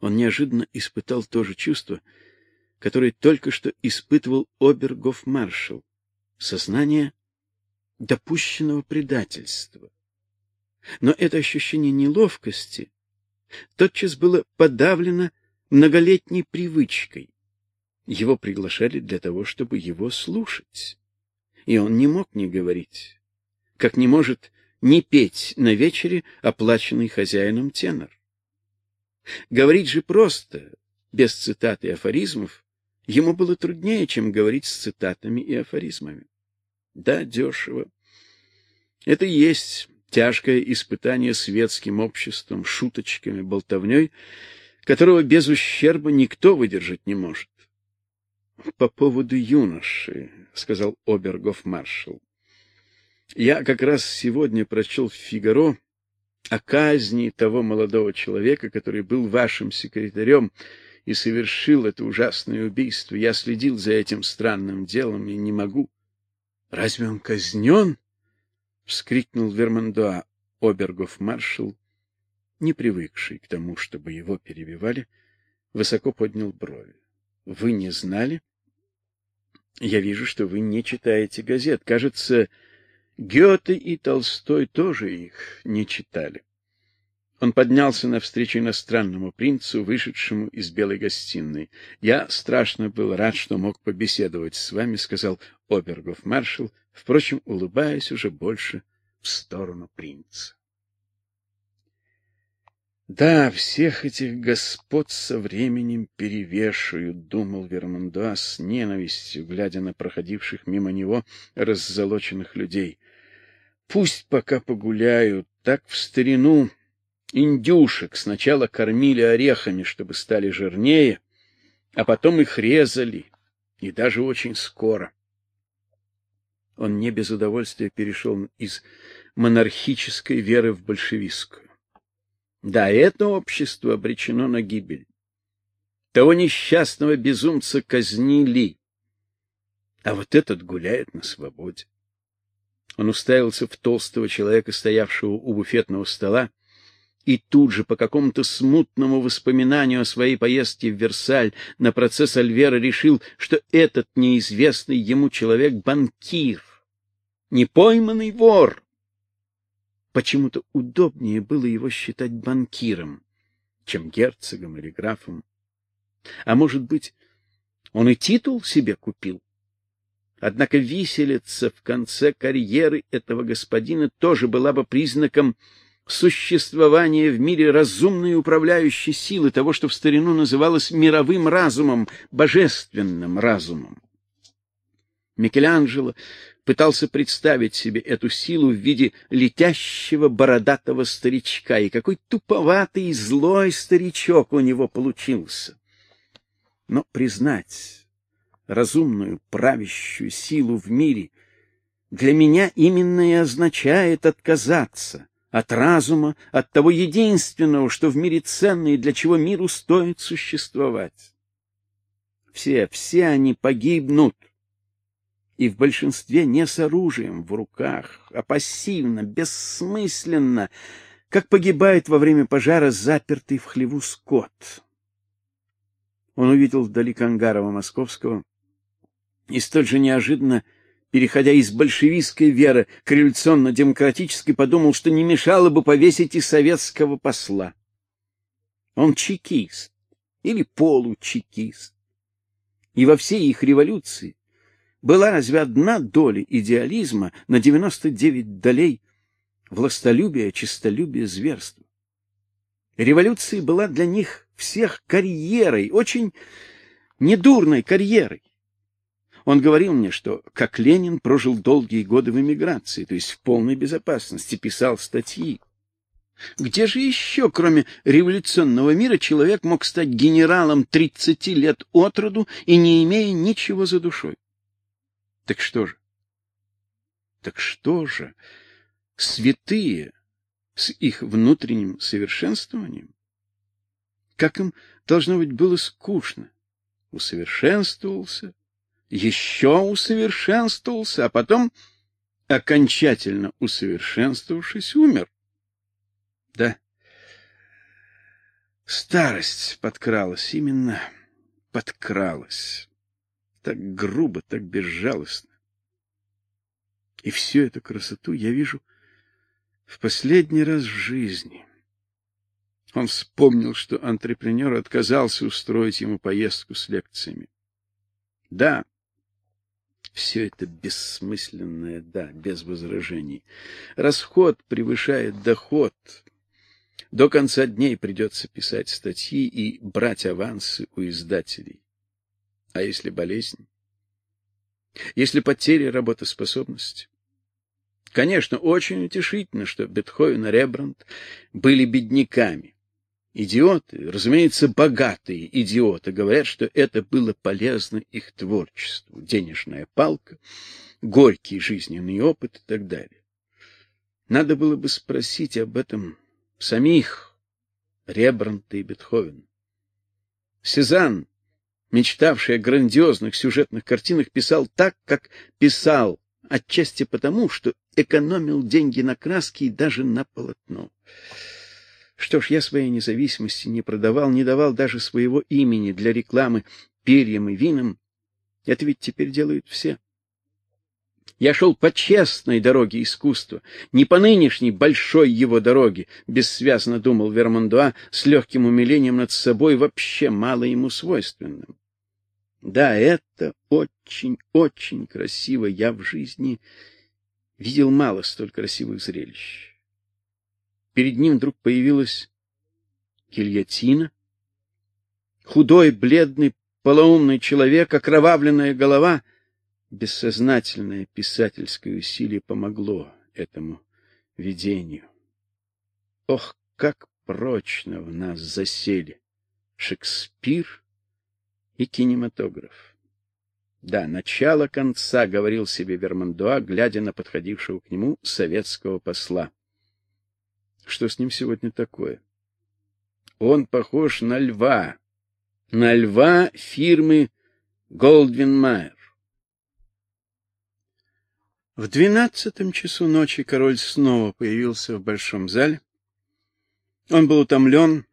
Он неожиданно испытал то же чувство, которое только что испытывал обергофмаршал сознание допущенного предательства. Но это ощущение неловкости тотчас было подавлено многолетней привычкой. Его приглашали для того, чтобы его слушать, и он не мог не говорить, как не может не петь на вечере оплаченный хозяином тенор. Говорить же просто, без цитат и афоризмов, ему было труднее, чем говорить с цитатами и афоризмами. Да, дешево. Это и есть тяжкое испытание светским обществом, шуточками, болтовней, которого без ущерба никто выдержать не может. По поводу юноши, сказал обергоф-маршал. Я как раз сегодня прочел в Фигаро о казни того молодого человека, который был вашим секретарем и совершил это ужасное убийство. Я следил за этим странным делом и не могу. Разве он казнен? вскрикнул Вермандуа. Обергов маршал, не привыкший к тому, чтобы его перебивали, высоко поднял брови. Вы не знали? Я вижу, что вы не читаете газет. Кажется, Гёте и Толстой тоже их не читали. Он поднялся навстречу иностранному принцу, вышедшему из белой гостиной. Я страшно был рад, что мог побеседовать с вами, сказал обергов маршал, впрочем, улыбаясь уже больше в сторону принца. Да, всех этих господ со временем перевешают, думал Вермандуа с ненавистью, глядя на проходивших мимо него раззолоченных людей. Пусть пока погуляют, так в старину индюшек сначала кормили орехами, чтобы стали жирнее, а потом их резали, и даже очень скоро. Он не без удовольствия перешел из монархической веры в большевистскую. Да, это общество обречено на гибель. Того несчастного безумца казнили, а вот этот гуляет на свободе. Он уставился в толстого человека, стоявшего у буфетного стола, и тут же по какому-то смутному воспоминанию о своей поездке в Версаль на процесс Альвера решил, что этот неизвестный ему человек банкир, не пойманный вор. Почему-то удобнее было его считать банкиром, чем герцогом или графом. А может быть, он и титул себе купил? Однако виселица в конце карьеры этого господина тоже была бы признаком существования в мире разумной управляющей силы, того, что в старину называлось мировым разумом, божественным разумом. Микеланджело пытался представить себе эту силу в виде летящего бородатого старичка, и какой туповатый и злой старичок у него получился. Но признать разумную правящую силу в мире для меня именно и означает отказаться от разума, от того единственного, что в мире ценно и для чего миру стоит существовать. Все, все они погибнут, и в большинстве не с оружием в руках, а пассивно, бессмысленно, как погибает во время пожара запертый в хлеву скот. Он увидел вдали Кангарова Московского и столь же неожиданно, переходя из большевистской веры к революционно-демократической, подумал, что не мешало бы повесить и советского посла. Он чекист или получекист. И во всей их революции была разве одна доля идеализма на 99 долей властолюбия, честолюбия, зверства? Революция была для них всех карьерой, очень недурной карьерой. Он говорил мне, что как Ленин прожил долгие годы в эмиграции, то есть в полной безопасности, писал статьи. Где же еще, кроме революционного мира, человек мог стать генералом 30 лет от роду и не имея ничего за душой? Так что же? Так что же? Святые с их внутренним совершенствованием? Как им должно быть было скучно? Усовершенствовался, еще усовершенствовался, а потом окончательно усовершенствовавшись умер. Да. Старость подкралась, именно подкралась. Так грубо, так безжалостно. И всю эту красоту я вижу в последний раз в жизни. Он вспомнил, что антрепренер отказался устроить ему поездку с лекциями. Да, все это бессмысленное, да, без возражений. Расход превышает доход. До конца дней придется писать статьи и брать авансы у издателей. А если болезнь? Если потеря работоспособности? Конечно, очень утешительно, что Бетховен и Рембрандт были бедняками. Идиоты, разумеется, богатые идиоты, говорят, что это было полезно их творчеству. Денежная палка, горький жизненный опыт и так далее. Надо было бы спросить об этом самих Рембрандта и Бетховена. Сезанн, мечтавший о грандиозных сюжетных картинах, писал так, как писал, отчасти потому, что экономил деньги на краски и даже на полотно. Что ж, я своей независимости не продавал, не давал даже своего имени для рекламы перьям и винам. Это ведь теперь делают все. Я шел по честной дороге искусства, не по нынешней большой его дороге, бессвязно думал Вермандуа с легким умилением над собой, вообще мало ему свойственным. Да, это очень-очень красиво. Я в жизни видел мало столь красивых зрелищ. Перед ним вдруг появилась гильотина. Худой, бледный, полоумный человек, окровавленная голова, бессознательное писательское усилие помогло этому видению. Ох, как прочно в нас засели Шекспир и кинематограф. Да, начало конца, говорил себе Вермандуа, глядя на подходившего к нему советского посла. Что с ним сегодня такое? Он похож на льва, на льва фирмы Голдвин Майер. В двенадцатом часу ночи король снова появился в большом зале. Он был утомлен,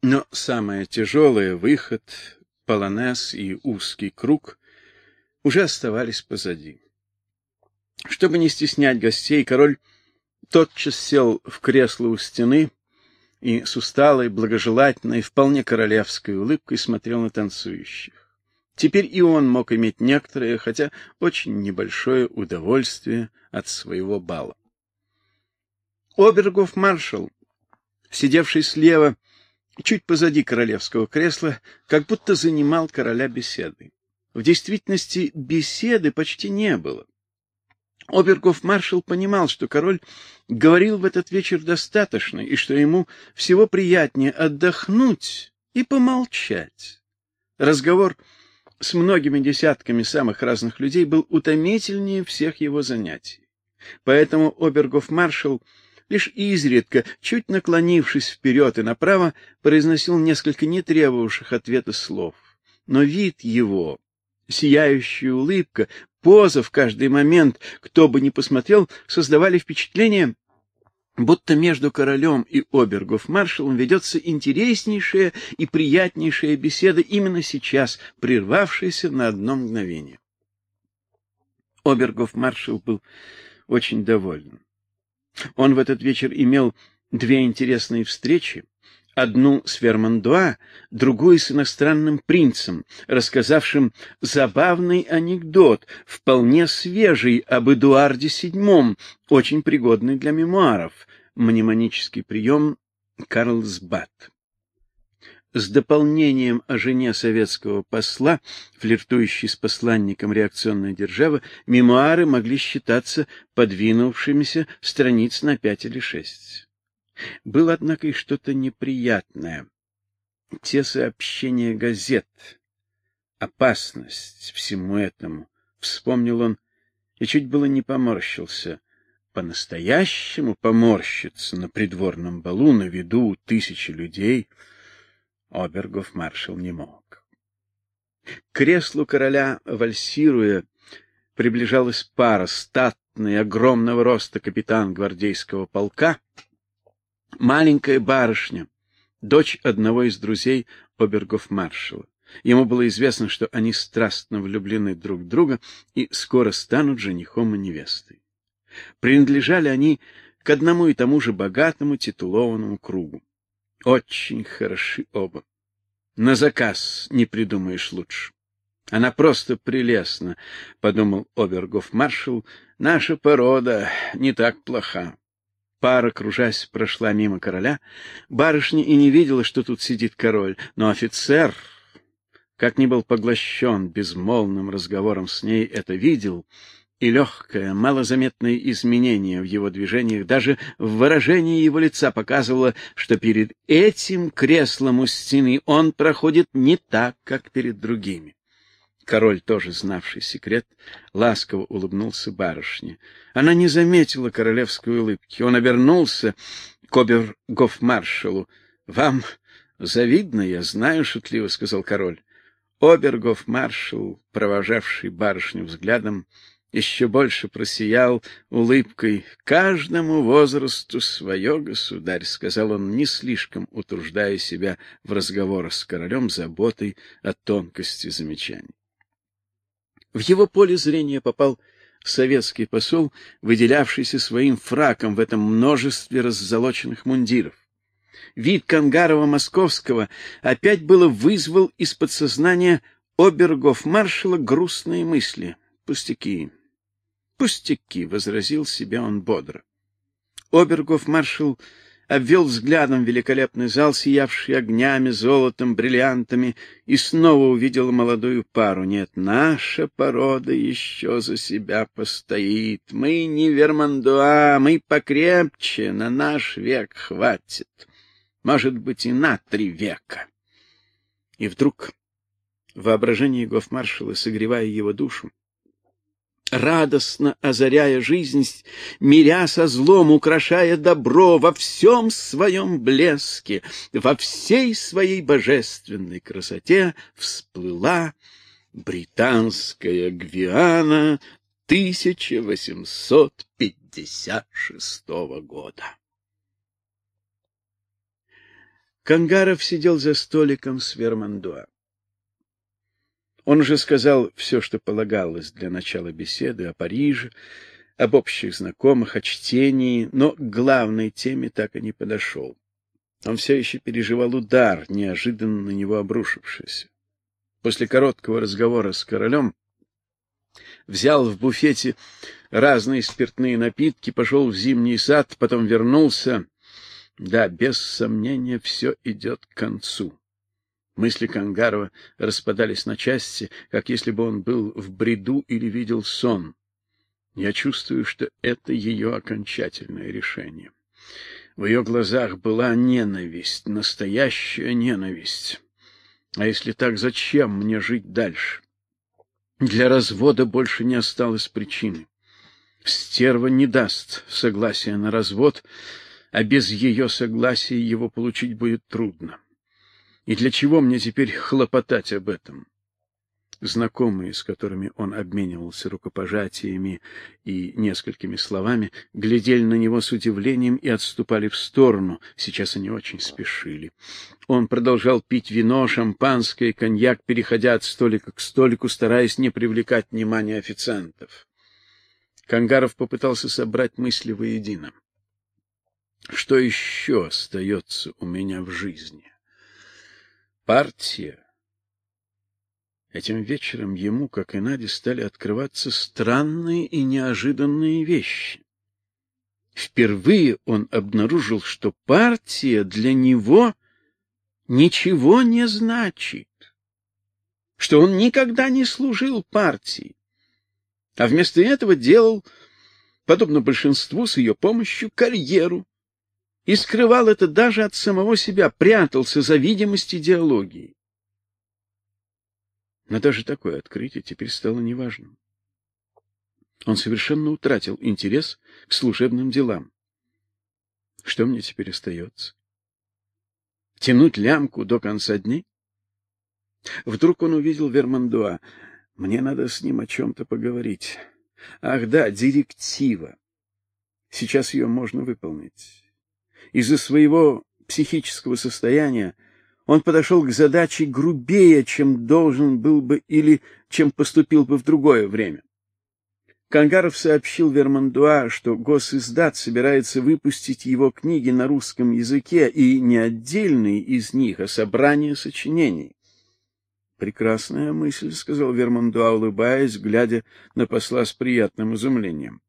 но самое тяжелое — выход, полонез и узкий круг — уже оставались позади. Чтобы не стеснять гостей, король тотчас сел в кресло у стены и с усталой, благожелательной, вполне королевской улыбкой смотрел на танцующих. Теперь и он мог иметь некоторое, хотя очень небольшое удовольствие от своего бала. Обергов маршал, сидевший слева, чуть позади королевского кресла, как будто занимал короля беседой. В действительности беседы почти не было. Обергов-маршал понимал, что король говорил в этот вечер достаточно, и что ему всего приятнее отдохнуть и помолчать. Разговор с многими десятками самых разных людей был утомительнее всех его занятий. Поэтому Обергов-маршал лишь изредка, чуть наклонившись вперед и направо, произносил несколько не требовавших ответа слов. Но вид его, сияющая улыбка, поза в каждый момент, кто бы ни посмотрел, создавали впечатление, будто между королем и обергов-маршалом ведется интереснейшая и приятнейшая беседа именно сейчас, прервавшаяся на одно мгновение. Обергов-маршал был очень доволен. Он в этот вечер имел две интересные встречи одну с Фермандуа, другую с иностранным принцем, рассказавшим забавный анекдот, вполне свежий об Эдуарде VII, очень пригодный для мемуаров. Мнемонический прием Карлсбад. С дополнением о жене советского посла, флиртующей с посланником реакционной державы, мемуары могли считаться подвинувшимися страниц на пять или шесть. Было, однако, и что-то неприятное. Те сообщения газет, опасность всему этому, вспомнил он и чуть было не поморщился. По-настоящему поморщиться на придворном балу на виду у тысячи людей Обергов маршал не мог. К креслу короля, вальсируя, приближалась пара статный, огромного роста капитан гвардейского полка маленькая барышня, дочь одного из друзей обергов-маршала. Ему было известно, что они страстно влюблены друг в друга и скоро станут женихом и невестой. Принадлежали они к одному и тому же богатому титулованному кругу. Очень хороши оба. На заказ не придумаешь лучше. Она просто прелестна, подумал обергов-маршал. Наша порода не так плоха. Пара, кружась, прошла мимо короля. Барышня и не видела, что тут сидит король, но офицер, как ни был поглощен безмолвным разговором с ней, это видел, и легкое, малозаметное изменение в его движениях, даже в выражении его лица показывало, что перед этим креслом у стены он проходит не так, как перед другими. Король, тоже знавший секрет, ласково улыбнулся барышне. Она не заметила королевской улыбки. Он обернулся к обергофмаршалу. Вам завидно, я знаю, шутливо сказал король. Обергофмаршал, провожавший барышню взглядом, еще больше просиял улыбкой. Каждому возрасту свое, государь, сказал он, не слишком утруждая себя в разговорах с королем заботой о тонкости замечаний. В его поле зрения попал советский посол, выделявшийся своим фраком в этом множестве раззолоченных мундиров. Вид Кангарова московского опять было вызвал из подсознания обергов маршала грустные мысли. Пустяки. Пустяки, возразил себе он бодро. Обергов маршал обвел взглядом великолепный зал, сиявший огнями, золотом, бриллиантами, и снова увидел молодую пару. Нет, наша порода еще за себя постоит. Мы не Вермандуа, мы покрепче, на наш век хватит. Может быть, и на три века. И вдруг воображение гофмаршала, согревая его душу, радостно озаряя жизнь, миря со злом, украшая добро во всем своем блеске, во всей своей божественной красоте всплыла британская Гвиана 1856 года. Кангаров сидел за столиком с Вермандуа. Он уже сказал все, что полагалось для начала беседы о Париже, об общих знакомых, о чтении, но к главной теме так и не подошел. Он все еще переживал удар, неожиданно на него обрушившийся. После короткого разговора с королем взял в буфете разные спиртные напитки, пошел в зимний сад, потом вернулся. Да, без сомнения, все идет к концу. Мысли Кангарова распадались на части, как если бы он был в бреду или видел сон. Я чувствую, что это ее окончательное решение. В ее глазах была ненависть, настоящая ненависть. А если так, зачем мне жить дальше? Для развода больше не осталось причины. Стерва не даст согласия на развод, а без ее согласия его получить будет трудно. И для чего мне теперь хлопотать об этом? Знакомые, с которыми он обменивался рукопожатиями и несколькими словами, глядели на него с удивлением и отступали в сторону. Сейчас они очень спешили. Он продолжал пить вино, шампанское, коньяк, переходя от столика к столику, стараясь не привлекать внимания официантов. Кангаров попытался собрать мысли воедино. Что еще остается у меня в жизни? Партия. Этим вечером ему, как и Наде, стали открываться странные и неожиданные вещи. Впервые он обнаружил, что партия для него ничего не значит, что он никогда не служил партии, а вместо этого делал, подобно большинству с ее помощью, карьеру, и скрывал это даже от самого себя, прятался за видимость идеологии. Но даже такое открытие теперь стало неважным. Он совершенно утратил интерес к служебным делам. Что мне теперь остается? Тянуть лямку до конца дней? Вдруг он увидел Вермандуа. Мне надо с ним о чем то поговорить. Ах да, директива. Сейчас ее можно выполнить. Из-за своего психического состояния, он подошел к задаче грубее, чем должен был бы или чем поступил бы в другое время. Кангаров сообщил Вермандуа, что госиздат собирается выпустить его книги на русском языке, и не отдельные из них, а собрание сочинений. Прекрасная мысль, сказал Вермандуа, улыбаясь, глядя на посла с приятным изумлением.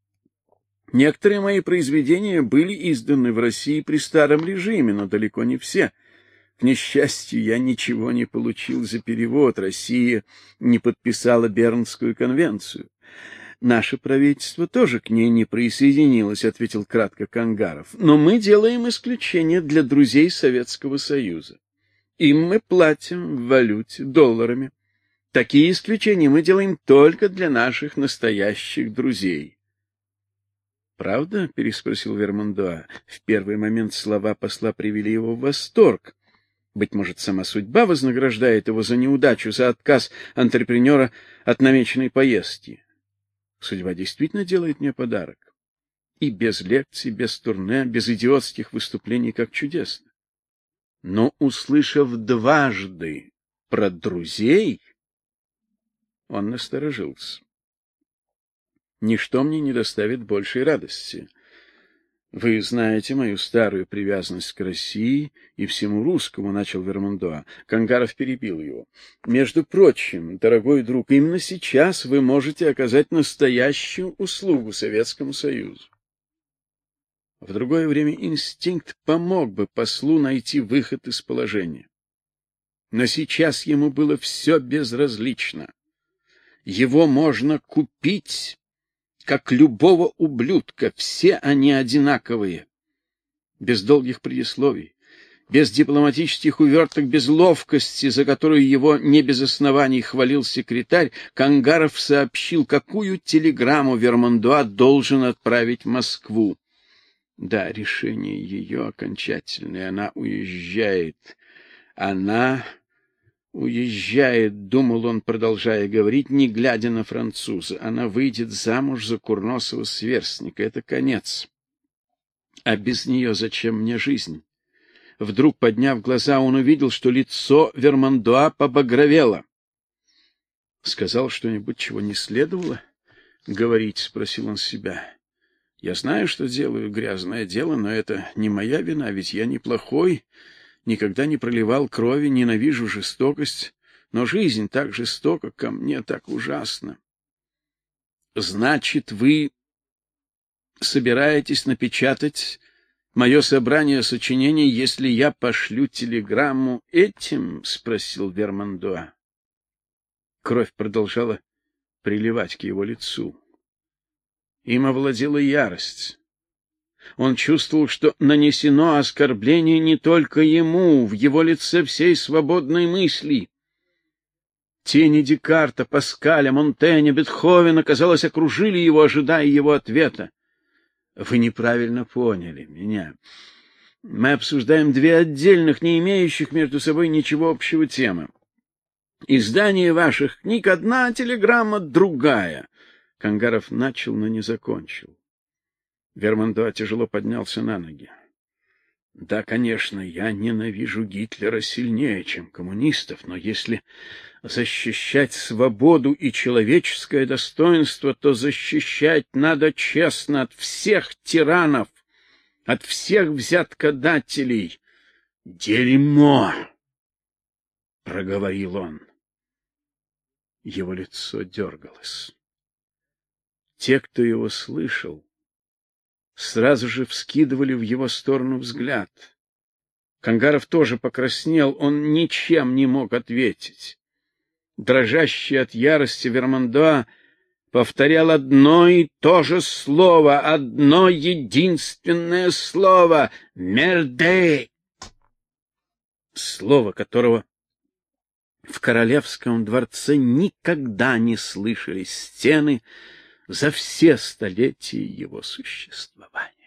Некоторые мои произведения были изданы в России при старом режиме, но далеко не все. К несчастью, я ничего не получил за перевод. Россия не подписала Бернскую конвенцию. Наше правительство тоже к ней не присоединилось, ответил кратко Кангаров. Но мы делаем исключение для друзей Советского Союза. Им мы платим в валюте долларами. Такие исключения мы делаем только для наших настоящих друзей. Правда? переспросил Вермандуа. В первый момент слова посла привели его в восторг. Быть может, сама судьба вознаграждает его за неудачу, за отказ антрепренера от намеченной поездки. Судьба действительно делает мне подарок. И без лекций, без турне, без идиотских выступлений, как чудесно. Но услышав дважды про друзей, он насторожился. Ничто мне не доставит большей радости. Вы знаете мою старую привязанность к России и всему русскому, начал Вермандуа. Кангаров перебил его. Между прочим, дорогой друг, именно сейчас вы можете оказать настоящую услугу Советскому Союзу. В другое время инстинкт помог бы послу найти выход из положения. Но сейчас ему было все безразлично. Его можно купить как любого ублюдка, все они одинаковые. Без долгих предисловий, без дипломатических уверток, без ловкости, за которую его не без оснований хвалил секретарь, Кангаров сообщил, какую телеграмму Вермандуа должен отправить в Москву. Да, решение ее окончательное, она уезжает. Она Уезжает, думал он, продолжая говорить, не глядя на француза. Она выйдет замуж за курносого сверстника. Это конец. А без нее зачем мне жизнь? Вдруг, подняв глаза, он увидел, что лицо Вермандуа побагровело. Сказал что-нибудь, чего не следовало говорить, спросил он себя. Я знаю, что делаю грязное дело, но это не моя вина, ведь я неплохой никогда не проливал крови, ненавижу жестокость, но жизнь так жестока ко мне, так ужасно. Значит, вы собираетесь напечатать мое собрание сочинений, если я пошлю телеграмму этим, спросил Вермандуа. Кровь продолжала приливать к его лицу. Им овладела ярость. Он чувствовал, что нанесено оскорбление не только ему, в его лице всей свободной мысли. Тени Декарта, Паскаля, Монтэня, Бетховена, казалось, окружили его, ожидая его ответа. Вы неправильно поняли меня. Мы обсуждаем две отдельных, не имеющих между собой ничего общего темы. Издание ваших книг одна телеграмма другая. Кангаров начал, но не закончил. Вермандуа тяжело поднялся на ноги. Да, конечно, я ненавижу Гитлера сильнее, чем коммунистов, но если защищать свободу и человеческое достоинство, то защищать надо честно от всех тиранов, от всех взяткодателей. Дерьмо, проговорил он. Его лицо дергалось. Те, кто его слышал, сразу же вскидывали в его сторону взгляд. Кангаров тоже покраснел, он ничем не мог ответить. Дрожащий от ярости Вермандуа повторял одно и то же слово, одно единственное слово — «мерде», слово которого в королевском дворце никогда не слышали стены, за все столетия его существования.